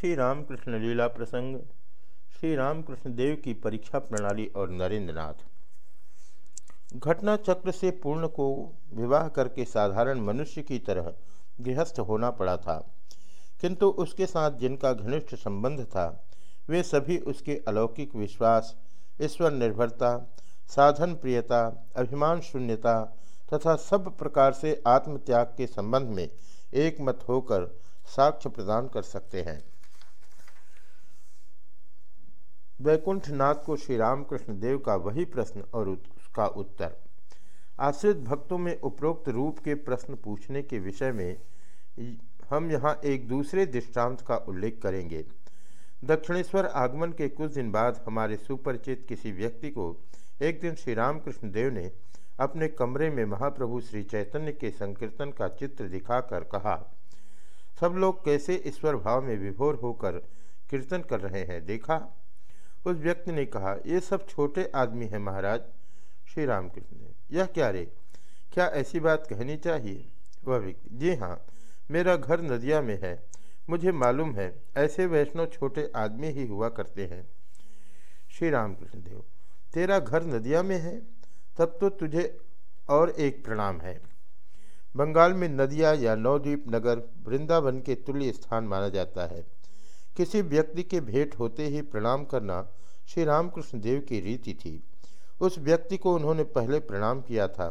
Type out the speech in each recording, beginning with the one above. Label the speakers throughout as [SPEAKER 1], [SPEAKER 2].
[SPEAKER 1] श्री रामकृष्ण लीला प्रसंग, श्री रामकृष्ण देव की परीक्षा प्रणाली और नरेंद्रनाथ। घटना चक्र से पूर्ण को विवाह करके साधारण मनुष्य की तरह गृहस्थ होना पड़ा था। किंतु उसके साथ जिनका घनिष्ठ संबंध था, वे सभी उसके अलौकिक विश्वास, ईश्वर निर्भरता, साधन प्रियता, अभिमान शून्यता तथा सब प्रकार से आत्मत्याग के संबंध में एकमत होकर साक्ष्य प्रदान कर सकते हैं। वैकुंठ नाथ को श्री रामकृष्ण देव का वही प्रश्न और उसका उत्तर। आश्रित भक्तों में उपरोक्त रूप के प्रश्न पूछने के विषय में हम यहाँ एक दूसरे दृष्टांत का उल्लेख करेंगे। दक्षिणेश्वर आगमन के कुछ दिन बाद हमारे सुपरिचित किसी व्यक्ति को एक दिन श्री रामकृष्ण देव ने अपने कमरे में महाप्रभु श्री चैतन्य के संकीर्तन का चित्र दिखाकर कहा, सब लोग कैसे ईश्वर भाव में विभोर होकर कीर्तन कर रहे हैं? देखा उस व्यक्ति ने कहा, ये सब छोटे आदमी हैं महाराज। श्री रामकृष्ण ने, यह क्या रे? क्या ऐसी बात कहनी चाहिए? वह व्यक्ति, जी हाँ मेरा घर नदिया में है। मुझे मालूम है, ऐसे वैष्णव छोटे आदमी ही हुआ करते हैं। श्री रामकृष्ण देव, तेरा घर नदिया में है? तब तो तुझे और एक प्रणाम है। बंगाल में नदिया या नवद्वीप नगर वृंदावन के तुल्य स्थान माना जाता है। किसी व्यक्ति के भेंट होते ही प्रणाम करना श्री रामकृष्ण देव की रीति थी। उस व्यक्ति को उन्होंने पहले प्रणाम किया था,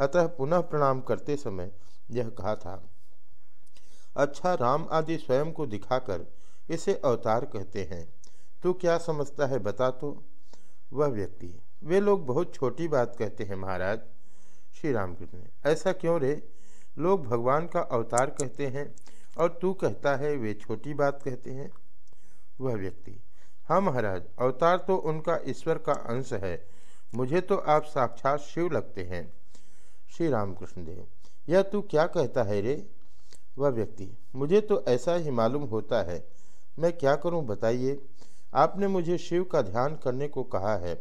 [SPEAKER 1] अतः पुनः प्रणाम करते समय यह कहा था अच्छा राम आदि स्वयं को दिखाकर इसे अवतार कहते हैं। तू क्या समझता है बता तो। वह व्यक्ति, वे लोग बहुत छोटी बात कहते हैं महाराज। श्री रामकृष्ण, ऐसा क्यों रे? लोग भगवान का अवतार कहते हैं और तू कहता है वे छोटी बात कहते हैं? वह व्यक्ति हाँ महाराज, अवतार तो उनका ईश्वर का अंश है। मुझे तो आप साक्षात शिव लगते हैं। श्री रामकृष्ण देव यह तू क्या कहता है रे? वह व्यक्ति, मुझे तो ऐसा ही मालूम होता है। मैं क्या करूँ बताइए? आपने मुझे शिव का ध्यान करने को कहा है,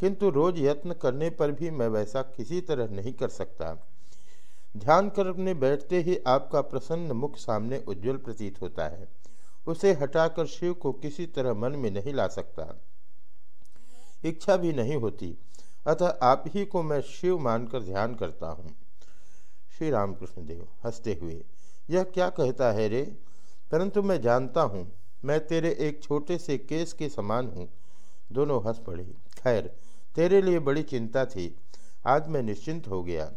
[SPEAKER 1] किंतु रोज यत्न करने पर भी मैं वैसा किसी तरह नहीं कर सकता। ध्यान करने बैठते ही आपका प्रसन्न मुख सामने उज्जवल प्रतीत होता है। उसे हटाकर शिव को किसी तरह मन में नहीं ला सकता। इच्छा भी नहीं होती। अतः आप ही को मैं शिव मानकर ध्यान करता हूँ। श्री रामकृष्ण देव, हँसते हुए, यह क्या कहता है रे? परंतु मैं जानता हूँ, मैं तेरे एक छोटे से केस के समान हूँ। दोनों हंस पड़े। खैर, तेरे लिए बड़ी चिंता थी। आज मैं निश्चिंत हो गया।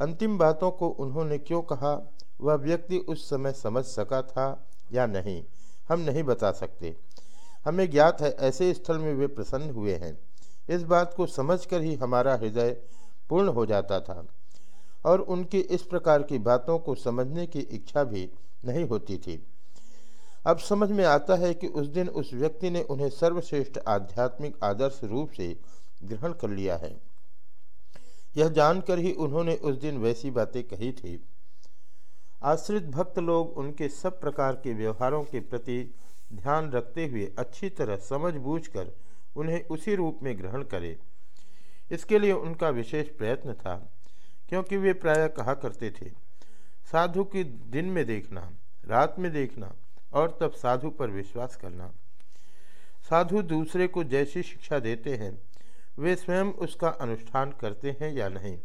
[SPEAKER 1] अंतिम बातों को उन्होंने क्यों कहा? वह व्यक्ति उस समय समझ सका था। या नहीं, हम नहीं बता सकते। हमें ज्ञात है, ऐसे स्थल में वे प्रसन्न हुए हैं। इस बात को समझकर ही हमारा हृदय पूर्ण हो जाता था और उनकी इस प्रकार की बातों को समझने की इच्छा भी नहीं होती थी। अब समझ में आता है कि उस दिन उस व्यक्ति ने उन्हें सर्वश्रेष्ठ आध्यात्मिक आदर्श रूप से ग्रहण कर लिया है। यह जानकर ही उन्होंने उस दिन वैसी बातें कही थी। आश्रित भक्त लोग उनके सब प्रकार के व्यवहारों के प्रति ध्यान रखते हुए अच्छी तरह समझ बूझकर उन्हें उसी रूप में ग्रहण करें। इसके लिए उनका विशेष प्रयत्न था, क्योंकि वे प्रायः कहा करते थे, साधु की दिन में देखना, रात में देखना और तब साधु पर विश्वास करना। साधु दूसरे को जैसी शिक्षा देते हैं, वे स्वयं उसका अनुष्ठान करते हैं या नहीं,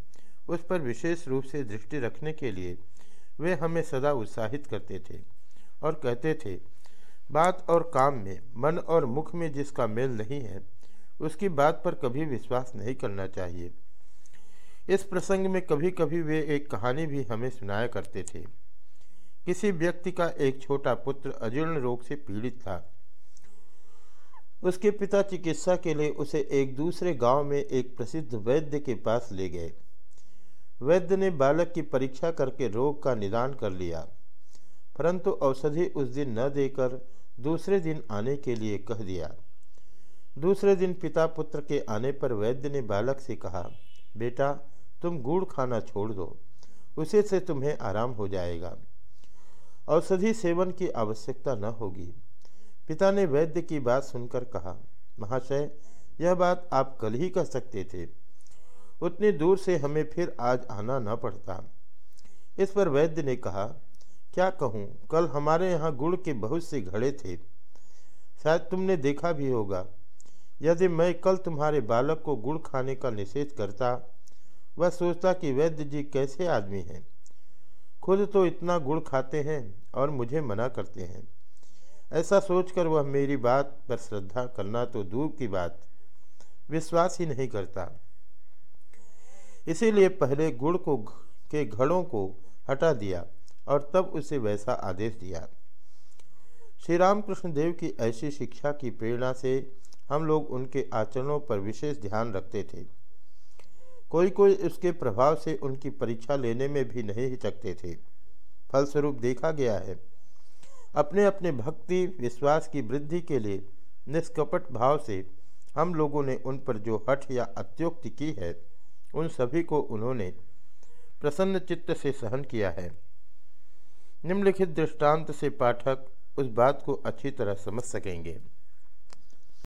[SPEAKER 1] उस पर विशेष रूप से दृष्टि रखने के लिए वे हमें सदा उत्साहित करते थे और कहते थे, बात और काम में, मन और मुख में जिसका मेल नहीं है, उसकी बात पर कभी विश्वास नहीं करना चाहिए। इस प्रसंग में कभी कभी वे एक कहानी भी हमें सुनाया करते थे। किसी व्यक्ति का एक छोटा पुत्र अजीर्ण रोग से पीड़ित था। उसके पिता चिकित्सा के लिए उसे एक दूसरे गाँव में एक प्रसिद्ध वैद्य के पास ले गए। वैद्य ने बालक की परीक्षा करके रोग का निदान कर लिया, परंतु औषधि उस दिन न देकर दूसरे दिन आने के लिए कह दिया। दूसरे दिन पिता पुत्र के आने पर वैद्य ने बालक से कहा, बेटा, तुम गुड़ खाना छोड़ दो, उसे से तुम्हें आराम हो जाएगा। औषधि सेवन की आवश्यकता न होगी। पिता ने वैद्य की बात सुनकर कहा, महाशय, यह बात आप कल ही कह सकते थे। उतनी दूर से हमें फिर आज आना न पड़ता। इस पर वैद्य ने कहा, क्या कहूँ, कल हमारे यहाँ गुड़ के बहुत से घड़े थे। शायद तुमने देखा भी होगा, यदि मैं कल तुम्हारे बालक को गुड़ खाने का निषेध करता, वह सोचता कि वैद्य जी कैसे आदमी हैं। खुद तो इतना गुड़ खाते हैं और मुझे मना करते हैं। ऐसा सोचकर वह मेरी बात पर श्रद्धा करना तो दूर की बात, विश्वास ही नहीं करता। इसीलिए पहले गुड़ को के घड़ों को हटा दिया और तब उसे वैसा आदेश दिया। श्री रामकृष्ण देव की ऐसी शिक्षा की प्रेरणा से हम लोग उनके आचरणों पर विशेष ध्यान रखते थे। कोई कोई उसके प्रभाव से उनकी परीक्षा लेने में भी नहीं हिचकते थे। फलस्वरूप देखा गया है अपने अपने भक्ति, विश्वास की वृद्धि के लिए निष्कपट भाव से हम लोगों ने उन पर जो हठ या अत्युक्ति की है उन सभी को उन्होंने प्रसन्न चित्त से सहन किया है। निम्नलिखित दृष्टांत से पाठक उस बात को अच्छी तरह समझ सकेंगे।